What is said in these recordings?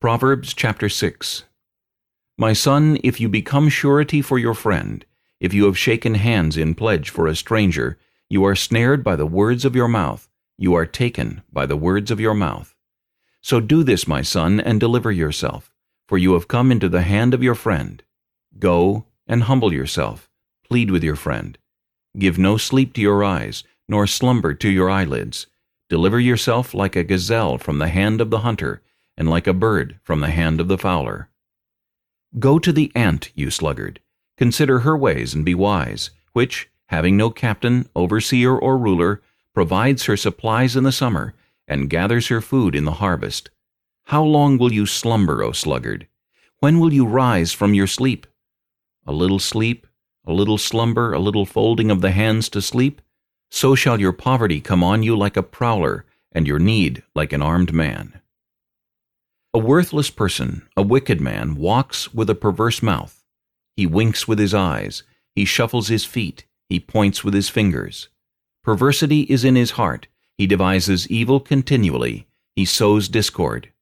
Proverbs chapter 6 My son, if you become surety for your friend, if you have shaken hands in pledge for a stranger, you are snared by the words of your mouth, you are taken by the words of your mouth. So do this, my son, and deliver yourself, for you have come into the hand of your friend. Go and humble yourself, plead with your friend. Give no sleep to your eyes, nor slumber to your eyelids. Deliver yourself like a gazelle from the hand of the hunter, and like a bird from the hand of the fowler. Go to the ant, you sluggard. Consider her ways and be wise, which, having no captain, overseer, or ruler, provides her supplies in the summer, and gathers her food in the harvest. How long will you slumber, O sluggard? When will you rise from your sleep? A little sleep, a little slumber, a little folding of the hands to sleep, so shall your poverty come on you like a prowler, and your need like an armed man. A worthless person, a wicked man, walks with a perverse mouth. He winks with his eyes, he shuffles his feet, he points with his fingers. Perversity is in his heart, he devises evil continually, he sows discord.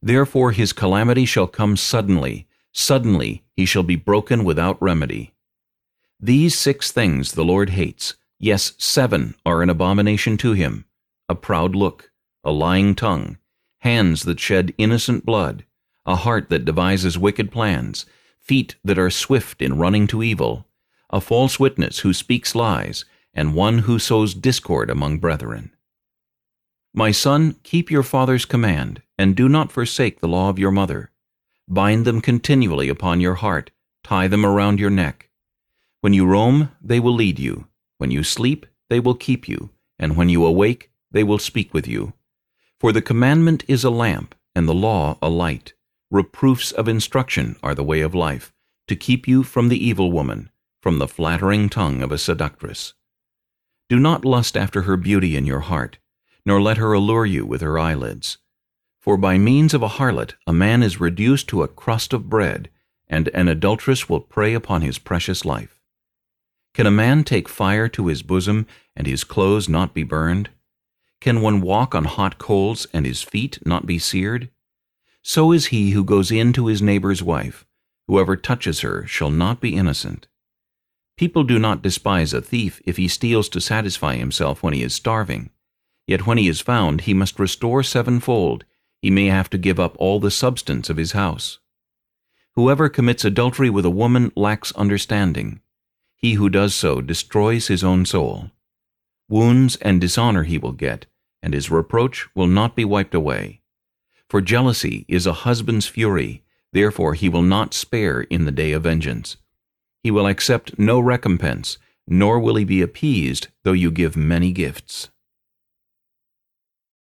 Therefore his calamity shall come suddenly, suddenly he shall be broken without remedy. These six things the Lord hates, yes, seven are an abomination to him, a proud look, a lying tongue, hands that shed innocent blood, a heart that devises wicked plans, feet that are swift in running to evil, a false witness who speaks lies, and one who sows discord among brethren. My son, keep your father's command, and do not forsake the law of your mother. Bind them continually upon your heart, tie them around your neck. When you roam, they will lead you. When you sleep, they will keep you, and when you awake, they will speak with you. For the commandment is a lamp, and the law a light. Reproofs of instruction are the way of life, to keep you from the evil woman, from the flattering tongue of a seductress. Do not lust after her beauty in your heart, nor let her allure you with her eyelids. For by means of a harlot a man is reduced to a crust of bread, and an adulteress will prey upon his precious life. Can a man take fire to his bosom, and his clothes not be burned? Can one walk on hot coals and his feet not be seared? So is he who goes in to his neighbor's wife. Whoever touches her shall not be innocent. People do not despise a thief if he steals to satisfy himself when he is starving. Yet when he is found, he must restore sevenfold. He may have to give up all the substance of his house. Whoever commits adultery with a woman lacks understanding. He who does so destroys his own soul. Wounds and dishonor he will get, and his reproach will not be wiped away. For jealousy is a husband's fury, therefore he will not spare in the day of vengeance. He will accept no recompense, nor will he be appeased, though you give many gifts.